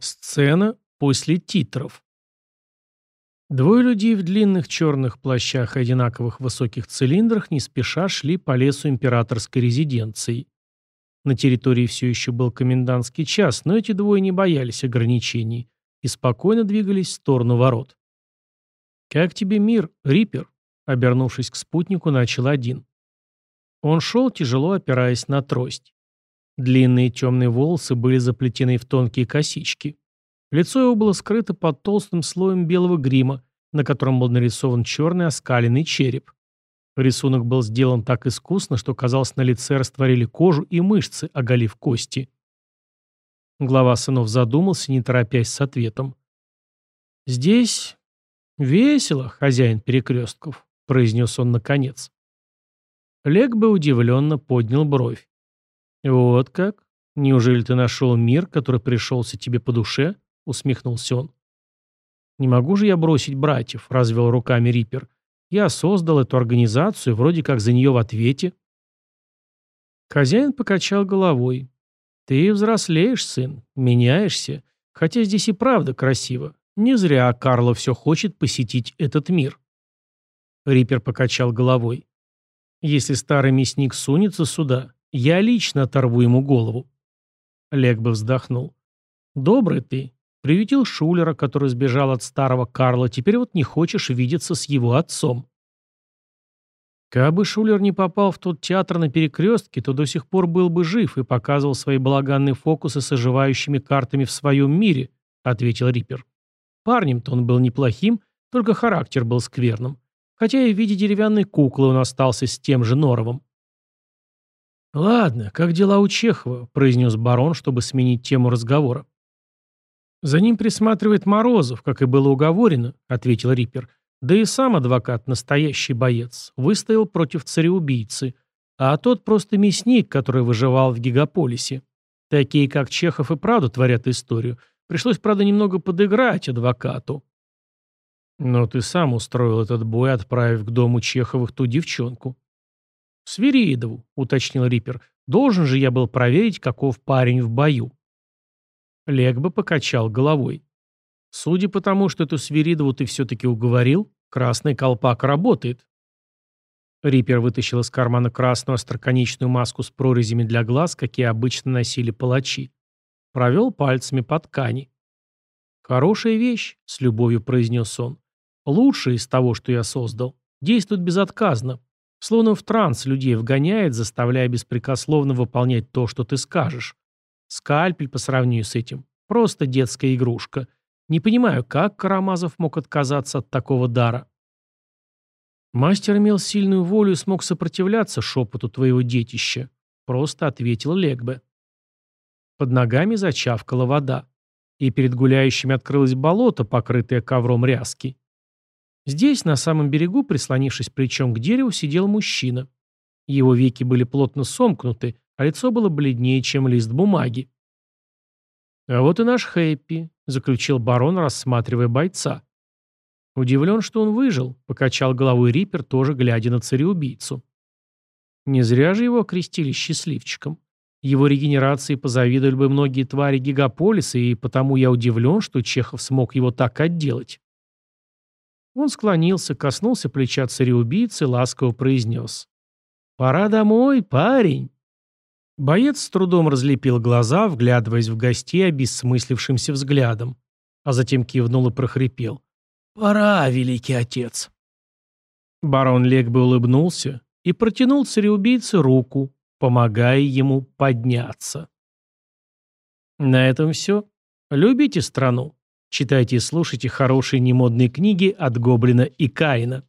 Сцена после титров. Двое людей в длинных черных плащах и одинаковых высоких цилиндрах не спеша шли по лесу императорской резиденции. На территории все еще был комендантский час, но эти двое не боялись ограничений и спокойно двигались в сторону ворот. «Как тебе мир, Риппер?» Обернувшись к спутнику, начал один. Он шел, тяжело опираясь на трость. Длинные темные волосы были заплетены в тонкие косички. Лицо его было скрыто под толстым слоем белого грима, на котором был нарисован черный оскаленный череп. Рисунок был сделан так искусно, что, казалось, на лице растворили кожу и мышцы, оголив кости. Глава сынов задумался, не торопясь с ответом. «Здесь весело, хозяин перекрестков», — произнес он наконец. Лег бы удивленно поднял бровь. «Вот как? Неужели ты нашел мир, который пришелся тебе по душе?» — усмехнулся он. «Не могу же я бросить братьев», — развел руками Риппер. «Я создал эту организацию, вроде как за нее в ответе». Хозяин покачал головой. «Ты взрослеешь, сын, меняешься. Хотя здесь и правда красиво. Не зря Карло все хочет посетить этот мир». Риппер покачал головой. «Если старый мясник сунется сюда, я лично оторву ему голову. Лег бы вздохнул. Добрый ты. Приютил Шулера, который сбежал от старого Карла, теперь вот не хочешь видеться с его отцом. Кабы Шулер не попал в тот театр на перекрестке, то до сих пор был бы жив и показывал свои балаганные фокусы с оживающими картами в своем мире, ответил Риппер. Парнем-то он был неплохим, только характер был скверным. Хотя и в виде деревянной куклы он остался с тем же Норовым. «Ладно, как дела у Чехова?» – произнес барон, чтобы сменить тему разговора. «За ним присматривает Морозов, как и было уговорено», – ответил Риппер. «Да и сам адвокат, настоящий боец, выстоял против цареубийцы, а тот просто мясник, который выживал в гигаполисе. Такие, как Чехов, и правда творят историю. Пришлось, правда, немного подыграть адвокату». «Но ты сам устроил этот бой, отправив к дому Чеховых ту девчонку», «Свиридову», — уточнил Риппер. «Должен же я был проверить, каков парень в бою». Легба покачал головой. «Судя по тому, что эту Свиридову ты все-таки уговорил, красный колпак работает». Риппер вытащил из кармана красную остроконечную маску с прорезями для глаз, какие обычно носили палачи. Провел пальцами по ткани. «Хорошая вещь», — с любовью произнес он. «Лучшая из того, что я создал. Действует безотказно. Словно в транс людей вгоняет, заставляя беспрекословно выполнять то, что ты скажешь. Скальпель по сравнению с этим. Просто детская игрушка. Не понимаю, как Карамазов мог отказаться от такого дара. Мастер имел сильную волю и смог сопротивляться шепоту твоего детища. Просто ответил Легбе. Под ногами зачавкала вода. И перед гуляющими открылось болото, покрытое ковром ряски. Здесь, на самом берегу, прислонившись плечом к дереву, сидел мужчина. Его веки были плотно сомкнуты, а лицо было бледнее, чем лист бумаги. «А вот и наш Хэппи», — заключил барон, рассматривая бойца. Удивлен, что он выжил, — покачал головой Риппер, тоже глядя на цареубийцу. Не зря же его окрестили счастливчиком. Его регенерации позавидовали бы многие твари гигаполиса, и потому я удивлен, что Чехов смог его так отделать. Он склонился, коснулся плеча цареубийцы, ласково произнес. «Пора домой, парень!» Боец с трудом разлепил глаза, вглядываясь в гостей обессмыслившимся взглядом, а затем кивнул и прохрипел. «Пора, великий отец!» Барон Легбе улыбнулся и протянул цареубийце руку, помогая ему подняться. На этом все. Любите страну? Читайте и слушайте хорошие немодные книги от Гоблина и Каина.